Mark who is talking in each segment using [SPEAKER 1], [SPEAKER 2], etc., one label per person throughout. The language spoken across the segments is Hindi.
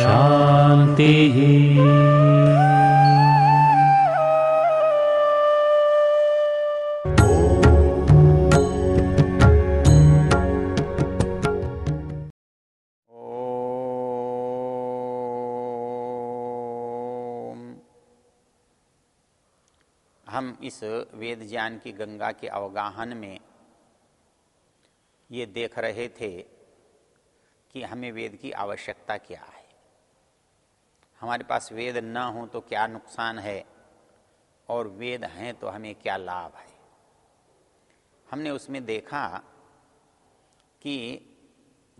[SPEAKER 1] शांति
[SPEAKER 2] ओम। हम इस वेद ज्ञान की गंगा के अवगाहन में ये देख रहे थे कि हमें वेद की आवश्यकता क्या है। हमारे पास वेद न हो तो क्या नुकसान है? और वेद हैं तो हमें क्या लाभ है? हमने उसमें देखा कि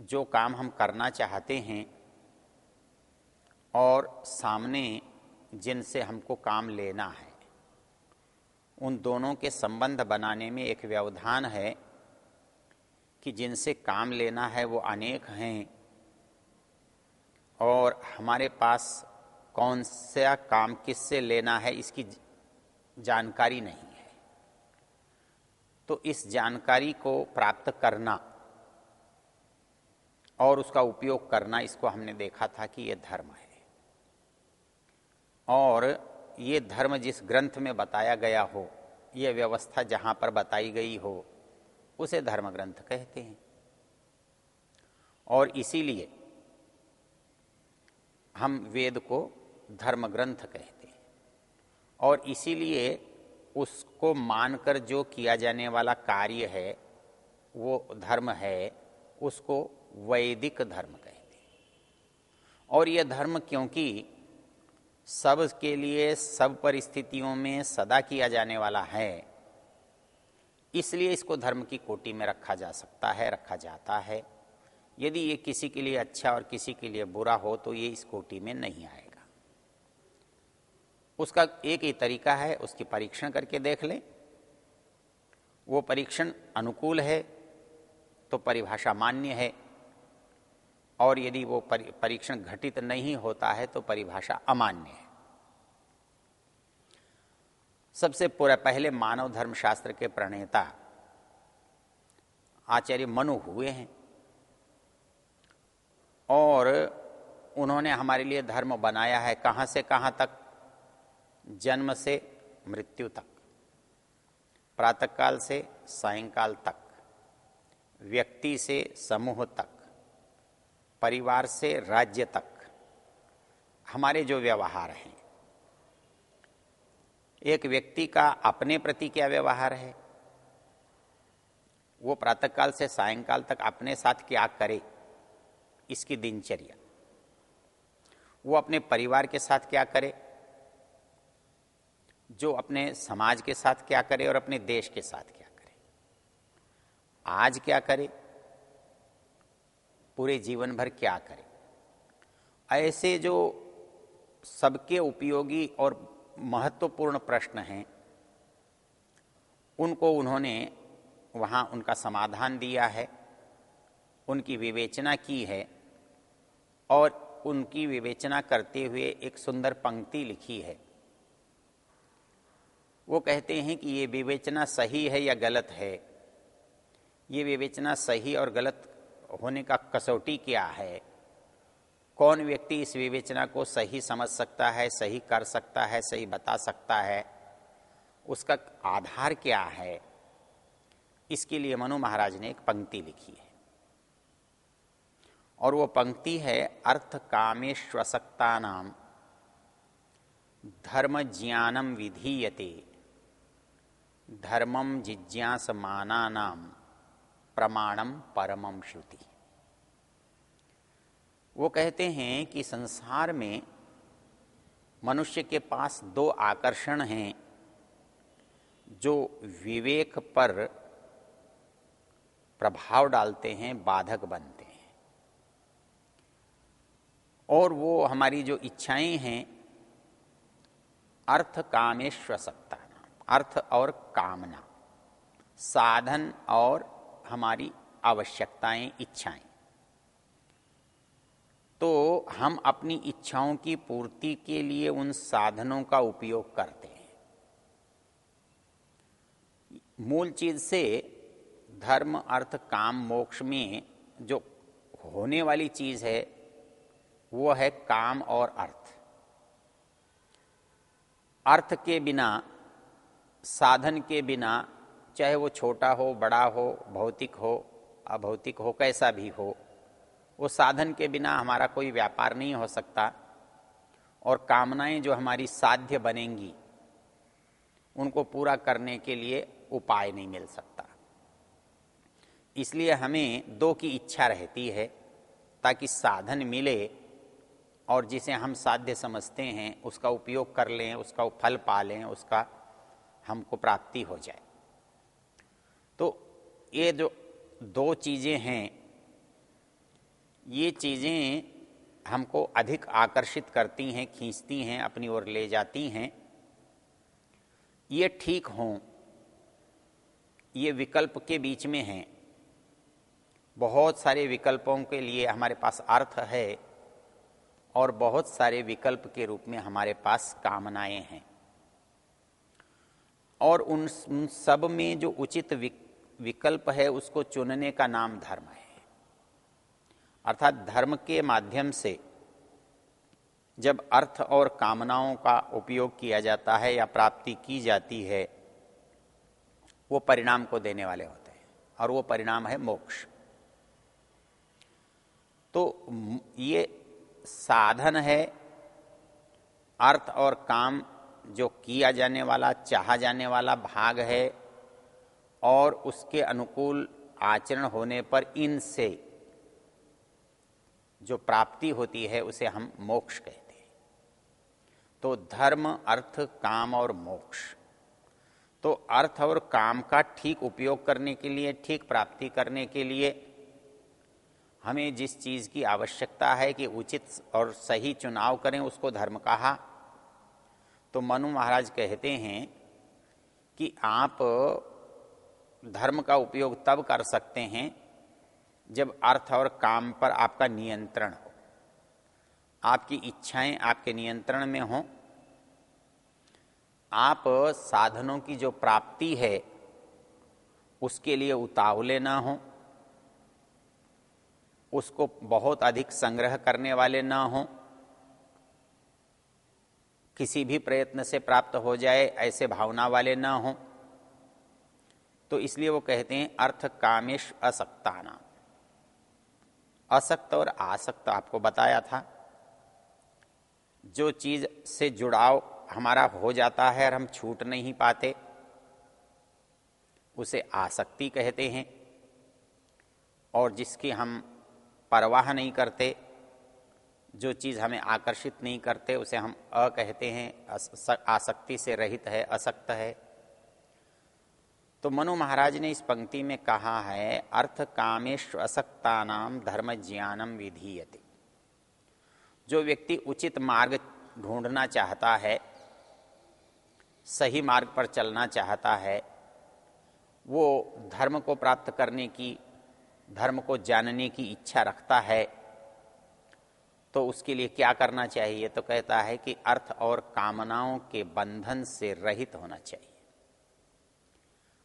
[SPEAKER 2] जो काम हम करना चाहते हैं और सामने जिनसे हमको काम लेना है, उन दोनों के संबंध बनाने में एक व्यवधान है कि जिनसे काम लेना है वो अनेक हैं। और हमारे पास कौन सा काम किससे लेना है इसकी जानकारी नहीं है। तो इस जानकारी को प्राप्त करना और उसका उपयोग करना, इसको हमने देखा था कि यह धर्म है। और ये धर्म जिस ग्रंथ में बताया गया हो यह व्यवस्था जहाँ पर बताई गई हो उसे धर्म ग्रंथ कहते हैं। और इसीलिए हम वेद को धर्म ग्रंथ कहते हैं। और इसीलिए उसको मानकर जो किया जाने वाला कार्य है, वो धर्म है, उसको वैदिक धर्म कहते हैं। और यह धर्म क्योंकि सब के लिए, सब परिस्थितियों में सदा किया जाने वाला है इसलिए इसको धर्म की कोटि में रखा जा सकता है, रखा जाता है। यदि ये किसी के लिए अच्छा और किसी के लिए बुरा हो तो ये इस कोटि में नहीं आएगा। उसका एक ही तरीका है, उसकी परीक्षण करके देख लें। वो परीक्षण अनुकूल है तो परिभाषा मान्य है। और यदि वो परीक्षण घटित नहीं होता है तो परिभाषा अमान्य है। सबसे पूरा पहले मानव धर्मशास्त्र के प्रणेता आचार्य मनु हुए हैं। और उन्होंने हमारे लिए धर्म बनाया है कहाँ से कहाँ तक? जन्म से मृत्यु तक, प्रातःकाल से सायंकाल तक, व्यक्ति से समूह तक, परिवार से राज्य तक। हमारे जो व्यवहार हैं एक व्यक्ति का अपने प्रति क्या व्यवहार है? वो प्रातःकाल से सायंकाल तक अपने साथ क्या करे? इसकी दिनचर्या। वो अपने परिवार के साथ क्या करे? जो अपने समाज के साथ क्या करे और अपने देश के साथ क्या करे? आज क्या करे? पूरे जीवन भर क्या करे? ऐसे जो सबके उपयोगी और महत्वपूर्ण प्रश्न हैं। उनको उन्होंने वहाँ उनका समाधान दिया है, उनकी विवेचना की है और उनकी विवेचना करते हुए एक सुंदर पंक्ति लिखी है। वो कहते हैं कि ये विवेचना सही है या गलत है? ये विवेचना सही और गलत होने का कसौटी क्या है? कौन व्यक्ति इस विवेचना को सही समझ सकता है, सही कर सकता है, सही बता सकता है? उसका आधार क्या है? इसके लिए मनु महाराज ने एक पंक्ति लिखी है। और वो पंक्ति है अर्थ कामेश्वसक्ता नाम धर्म ज्ञानम विधीयते धर्मम जिज्ञास माना नाम प्रमाणम परमम श्रुति। वो कहते हैं कि संसार में मनुष्य के पास दो आकर्षण हैं, जो विवेक पर प्रभाव डालते हैं, बाधक बनते हैं। और वो हमारी जो इच्छाएँ हैं, अर्थ कामेश्व सत्ता अर्थ और कामना, साधन और हमारी आवश्यकताएँ, इच्छाएँ। तो हम अपनी इच्छाओं की पूर्ति के लिए उन साधनों का उपयोग करते हैं। मूल चीज़ से धर्म, अर्थ, काम, मोक्ष में जो होने वाली चीज़ है, वो है काम और अर्थ। अर्थ के बिना, साधन के बिना, चाहे वो छोटा हो, बड़ा हो, भौतिक हो, अभौतिक हो, कैसा भी हो वो साधन के बिना हमारा कोई व्यापार नहीं हो सकता। और कामनाएँ जो हमारी साध्य बनेंगी, उनको पूरा करने के लिए उपाय नहीं मिल सकता। इसलिए हमें दो की इच्छा रहती है, ताकि साधन मिले और जिसे हम साध्य समझते हैं, उसका उपयोग कर लें, उसका फल पा लें, उसका हमको प्राप्ति हो जाए। तो ये जो दो चीज़ें हैं ये चीज़ें हमको अधिक आकर्षित करती हैं, खींचती हैं, अपनी ओर ले जाती हैं। ये ठीक हों, ये विकल्प के बीच में हैं। बहुत सारे विकल्पों के लिए हमारे पास अर्थ है और बहुत सारे विकल्प के रूप में हमारे पास कामनाएँ हैं। और उन सब में जो उचित विकल्प है, उसको चुनने का नाम धर्म है। अर्थात धर्म के माध्यम से जब अर्थ और कामनाओं का उपयोग किया जाता है या प्राप्ति की जाती है, वो परिणाम को देने वाले होते हैं और वो परिणाम है मोक्ष। तो ये साधन है अर्थ और काम जो किया जाने वाला, चाहा जाने वाला भाग है और उसके अनुकूल आचरण होने पर इनसे जो प्राप्ति होती है, उसे हम मोक्ष कहते हैं। तो धर्म, अर्थ, काम और मोक्ष। तो अर्थ और काम का ठीक उपयोग करने के लिए, ठीक प्राप्ति करने के लिए हमें जिस चीज़ की आवश्यकता है कि उचित और सही चुनाव करें, उसको धर्म कहा। तो मनु महाराज कहते हैं कि आप धर्म का उपयोग तब कर सकते हैं जब अर्थ और काम पर आपका नियंत्रण हो, आपकी इच्छाएँ आपके नियंत्रण में हो, आप साधनों की जो प्राप्ति है, उसके लिए उतावले ना हो, उसको बहुत अधिक संग्रह करने वाले ना हो, किसी भी प्रयत्न से प्राप्त हो जाए ऐसे भावना वाले ना हो तो इसलिए वो कहते हैं अर्थ कामेश असक्ता नाम असक्त और आसक्त, आपको बताया था। जो चीज़ से जुड़ाव हमारा हो जाता है और हम छूट नहीं पाते, उसे आसक्ति कहते हैं। और जिसकी हम परवाह नहीं करते, जो चीज़ हमें आकर्षित नहीं करते, उसे हम अ कहते हैं। आसक्ति से रहित है, असक्त है। तो मनु महाराज ने इस पंक्ति में कहा है, अर्थ कामेश असक्ता नाम धर्म ज्ञानम विधीयते। जो व्यक्ति उचित मार्ग ढूंढना चाहता है, सही मार्ग पर चलना चाहता है, वो धर्म को प्राप्त करने की, धर्म को जानने की इच्छा रखता है तो उसके लिए क्या करना चाहिए? तो कहता है कि अर्थ और कामनाओं के बंधन से रहित होना चाहिए।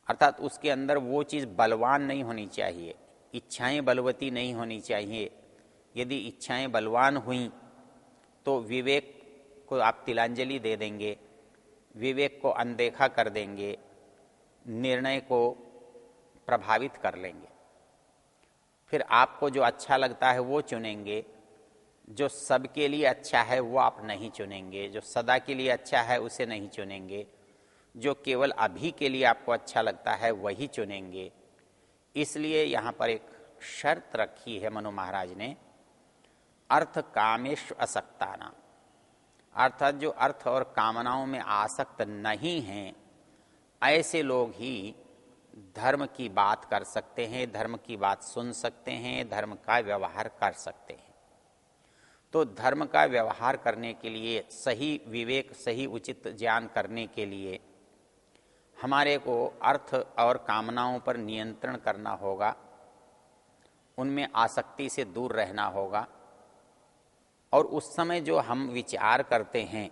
[SPEAKER 2] अर्थात उसके अंदर वो चीज़ बलवान नहीं होनी चाहिए, इच्छाएँ बलवती नहीं होनी चाहिए। यदि इच्छाएँ बलवान हुई तो विवेक को आप तिलांजलि दे देंगे, विवेक को अनदेखा कर देंगे, निर्णय को प्रभावित कर लेंगे। फिर आपको जो अच्छा लगता है वो चुनेंगे, जो सबके लिए अच्छा है वो आप नहीं चुनेंगे, जो सदा के लिए अच्छा है उसे नहीं चुनेंगे। जो केवल अभी के लिए आपको अच्छा लगता है, वही चुनेंगे। इसलिए यहाँ पर एक शर्त रखी है मनु महाराज ने, अर्थ कामेश असक्ताना। अर्थात जो अर्थ और कामनाओं में आसक्त नहीं हैं, ऐसे लोग ही धर्म की बात कर सकते हैं, धर्म की बात सुन सकते हैं, धर्म का व्यवहार कर सकते हैं। तो धर्म का व्यवहार करने के लिए, सही विवेक, सही उचित ज्ञान करने के लिए हमारे को अर्थ और कामनाओं पर नियंत्रण करना होगा, उनमें आसक्ति से दूर रहना होगा, और उस समय जो हम विचार करते हैं,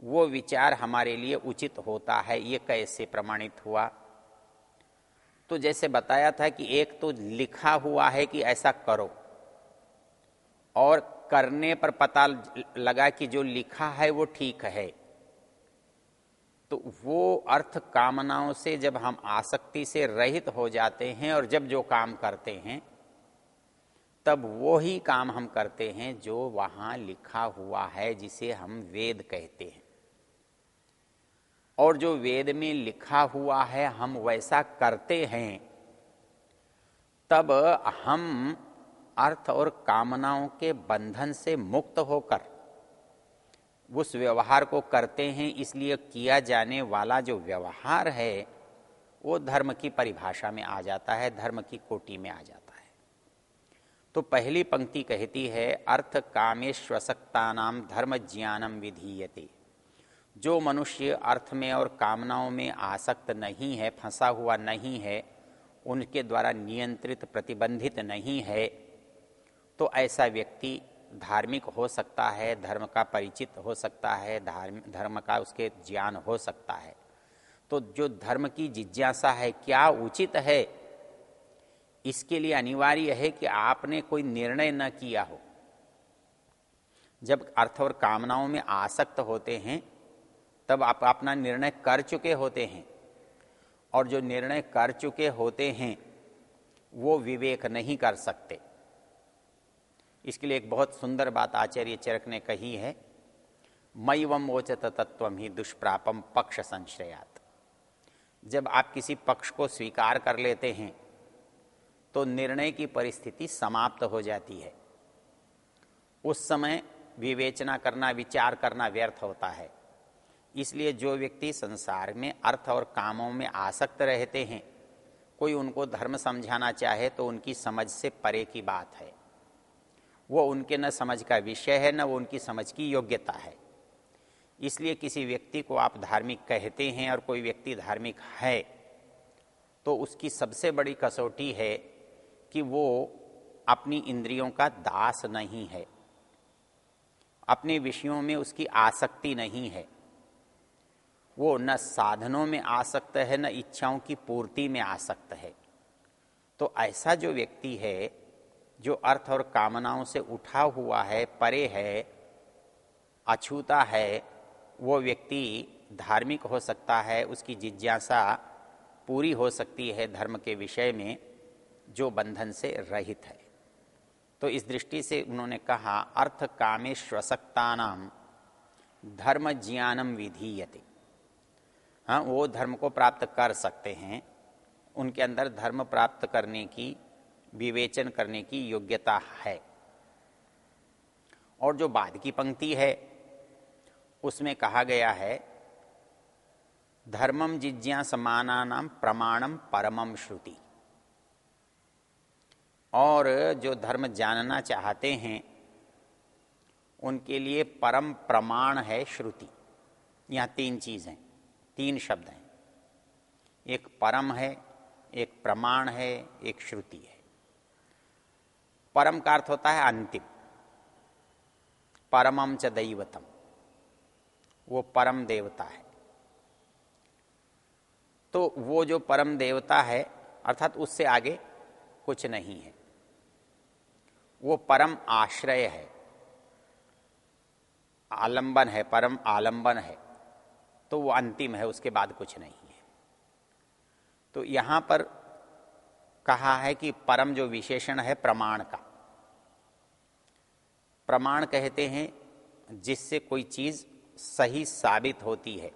[SPEAKER 2] वो विचार हमारे लिए उचित होता है, ये कैसे प्रमाणित हुआ? तो जैसे बताया था कि एक तो लिखा हुआ है कि ऐसा करो, और करने पर पता लगा कि जो लिखा है वो ठीक है। तो वो अर्थ कामनाओं से जब हम आसक्ति से रहित हो जाते हैं और जब जो काम करते हैं, तब वो ही काम हम करते हैं जो वहाँ लिखा हुआ है, जिसे हम वेद कहते हैं। और जो वेद में लिखा हुआ है, हम वैसा करते हैं, तब हम अर्थ और कामनाओं के बंधन से मुक्त होकर उस व्यवहार को करते हैं, इसलिए किया जाने वाला जो व्यवहार है, वो धर्म की परिभाषा में आ जाता है, धर्म की कोटि में आ जाता है। तो पहली पंक्ति कहती है, अर्थ कामेश्वसक्ता नाम धर्म ज्ञानम विधीयते। जो मनुष्य अर्थ में और कामनाओं में आसक्त नहीं है, फंसा हुआ नहीं है, उनके द्वारा नियंत्रित, प्रतिबंधित नहीं है तो ऐसा व्यक्ति धार्मिक हो सकता है, धर्म का परिचित हो सकता है, धर्म धर्म का उसके ज्ञान हो सकता है। तो जो धर्म की जिज्ञासा है, क्या उचित है? इसके लिए अनिवार्य है कि आपने कोई निर्णय न किया हो। जब अर्थ और कामनाओं में आसक्त होते हैं, तब आप अपना निर्णय कर चुके होते हैं। और जो निर्णय कर चुके होते हैं, वो विवेक नहीं कर सकते। इसके लिए एक बहुत सुंदर बात आचार्य चरक ने कही है मई वम वोचत तत्व ही दुष्प्रापम पक्ष संश्रयात. जब आप किसी पक्ष को स्वीकार कर लेते हैं तो निर्णय की परिस्थिति समाप्त हो जाती है। उस समय विवेचना करना, विचार करना व्यर्थ होता है। इसलिए जो व्यक्ति संसार में अर्थ और कामों में आसक्त रहते हैं, कोई उनको धर्म समझाना चाहे तो उनकी समझ से परे की बात है। वो उनके न समझ का विषय है, न वो उनकी समझ की योग्यता है। इसलिए किसी व्यक्ति को आप धार्मिक कहते हैं और कोई व्यक्ति धार्मिक है तो उसकी सबसे बड़ी कसौटी है कि वो अपनी इंद्रियों का दास नहीं है। अपने विषयों में उसकी आसक्ति नहीं है। वो न साधनों में आसक्त है, न इच्छाओं की पूर्ति में आसक्त है। तो ऐसा जो व्यक्ति है जो अर्थ और कामनाओं से उठा हुआ है, परे है, अछूता है, वो व्यक्ति धार्मिक हो सकता है, उसकी जिज्ञासा पूरी हो सकती है धर्म के विषय में, जो बंधन से रहित है। तो इस दृष्टि से उन्होंने कहा, अर्थ कामेश्वसक्ता नाम धर्म ज्ञानम विधीयते। हाँ वो धर्म को प्राप्त कर सकते हैं, उनके अंदर धर्म प्राप्त करने की विवेचन करने की योग्यता है। और जो बाद की पंक्ति है, उसमें कहा गया है धर्मम जिज्ञासमाना नाम प्रमाणम परमम श्रुति। और जो धर्म जानना चाहते हैं, उनके लिए परम प्रमाण है श्रुति। यहाँ तीन चीज़ हैं, तीन शब्द हैं। एक परम है, एक प्रमाण है, एक श्रुति है। परम का अर्थ होता है अंतिम। परमम च दैवतम। वो परम देवता है। तो वो जो परम देवता है, अर्थात उससे आगे कुछ नहीं है। वो परम आश्रय है। आलंबन है, परम आलंबन है। तो वो अंतिम है, उसके बाद कुछ नहीं है। तो यहाँ पर कहा है कि परम जो विशेषण है, प्रमाण का। प्रमाण कहते हैं जिससे कोई चीज़ सही साबित होती है।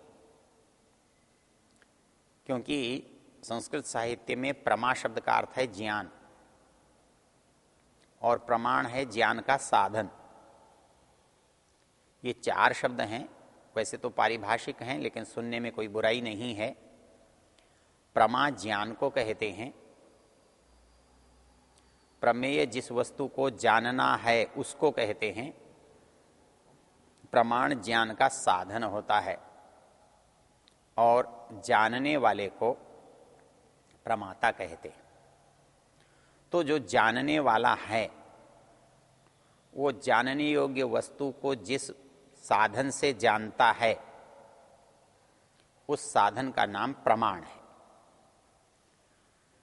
[SPEAKER 2] क्योंकि संस्कृत साहित्य में प्रमा शब्द का अर्थ है ज्ञान और प्रमाण है ज्ञान का साधन। ये चार शब्द हैं, वैसे तो पारिभाषिक हैं, लेकिन सुनने में कोई बुराई नहीं है। प्रमा ज्ञान को कहते हैं प्रमेय जिस वस्तु को जानना है, उसको कहते हैं प्रमाण ज्ञान का साधन होता है। और जानने वाले को प्रमाता कहते हैं। तो जो जानने वाला है, वो जानने योग्य वस्तु को जिस साधन से जानता है, उस साधन का नाम प्रमाण है।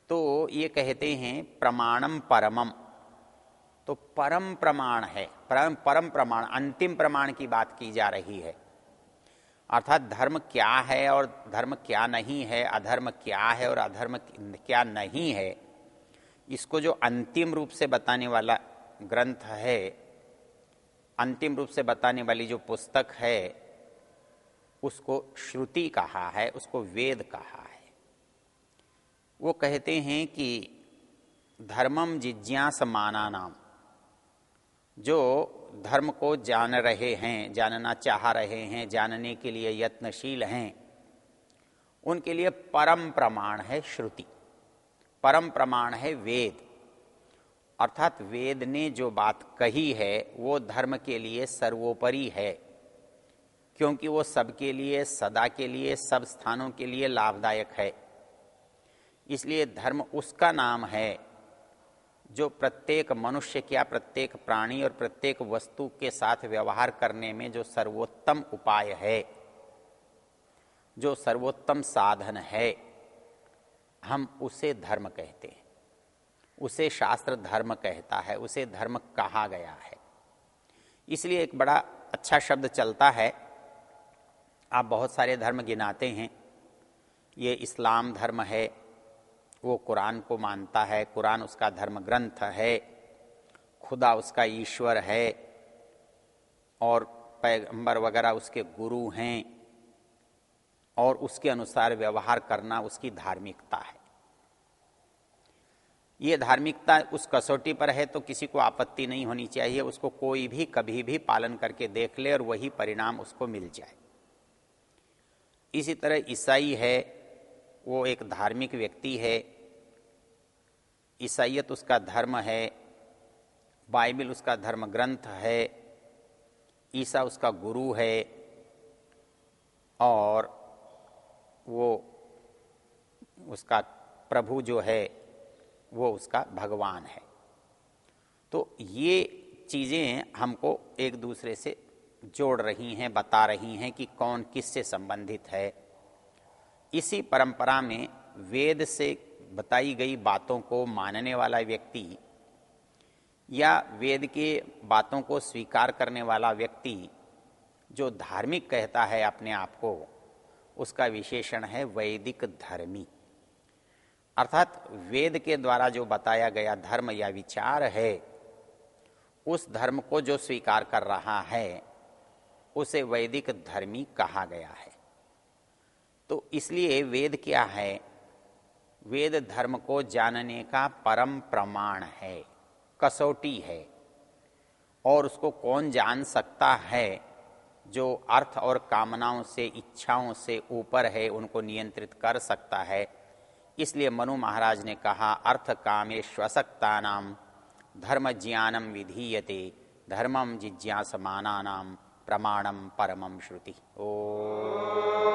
[SPEAKER 2] तो ये कहते हैं प्रमाणम परमम तो परम प्रमाण है परम परम प्रमाण, अंतिम प्रमाण की बात की जा रही है। अर्थात धर्म क्या है और धर्म क्या नहीं है, अधर्म क्या है और अधर्म क्या नहीं है, इसको जो अंतिम रूप से बताने वाला ग्रंथ है, अंतिम रूप से बताने वाली जो पुस्तक है, उसको श्रुति कहा है, उसको वेद कहा वो कहते हैं कि धर्मम जिज्ञास माना नाम जो धर्म को जान रहे हैं, जानना चाह रहे हैं, जानने के लिए यत्नशील हैं, उनके लिए परम प्रमाण है श्रुति। परम प्रमाण है वेद। अर्थात वेद ने जो बात कही है, वो धर्म के लिए सर्वोपरि है, क्योंकि वो सबके लिए, सदा के लिए, सब स्थानों के लिए लाभदायक है। इसलिए धर्म उसका नाम है, जो प्रत्येक मनुष्य क्या प्रत्येक प्राणी और प्रत्येक वस्तु के साथ व्यवहार करने में जो सर्वोत्तम उपाय है, जो सर्वोत्तम साधन है, हम उसे धर्म कहते हैं। उसे शास्त्र धर्म कहता है, उसे धर्म कहा गया है। इसलिए एक बड़ा अच्छा शब्द चलता है, आप बहुत सारे धर्म गिनाते हैं। ये इस्लाम धर्म है वो कुरान को मानता है, कुरान उसका धर्म ग्रंथ है, खुदा उसका ईश्वर है, और पैगंबर वगैरह उसके गुरु हैं, और उसके अनुसार व्यवहार करना उसकी धार्मिकता है। ये धार्मिकता उस कसौटी पर है तो किसी को आपत्ति नहीं होनी चाहिए, उसको कोई भी, कभी भी पालन करके देख ले और वही परिणाम उसको मिल जाए। इसी तरह ईसाई है, वो एक धार्मिक व्यक्ति है ईसाइत उसका धर्म है, बाइबल उसका धर्म ग्रंथ है, ईसा उसका गुरु है, और वो उसका प्रभु जो है, वो उसका भगवान है। तो ये चीज़ें हमको एक दूसरे से जोड़ रही हैं, बता रही हैं कि कौन किससे संबंधित है। इसी परंपरा में वेद से बताई गई बातों को मानने वाला व्यक्ति या वेद के बातों को स्वीकार करने वाला व्यक्ति जो धार्मिक कहता है अपने आप को, उसका विशेषण है वैदिक धर्मी। अर्थात वेद के द्वारा जो बताया गया धर्म या विचार है, उस धर्म को जो स्वीकार कर रहा है, उसे वैदिक धर्मी कहा गया है। तो इसलिए वेद क्या है? वेद धर्म को जानने का परम प्रमाण है, कसौटी है। और उसको कौन जान सकता है जो अर्थ और कामनाओं से, इच्छाओं से ऊपर है, उनको नियंत्रित कर सकता है? इसलिए मनु महाराज ने कहा, अर्थ कामेश्वसक्ता नाम धर्म ज्ञानम विधीयते धर्मम जिज्ञासमाना प्रमाणम परमम श्रुति। ओ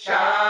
[SPEAKER 3] Shalom.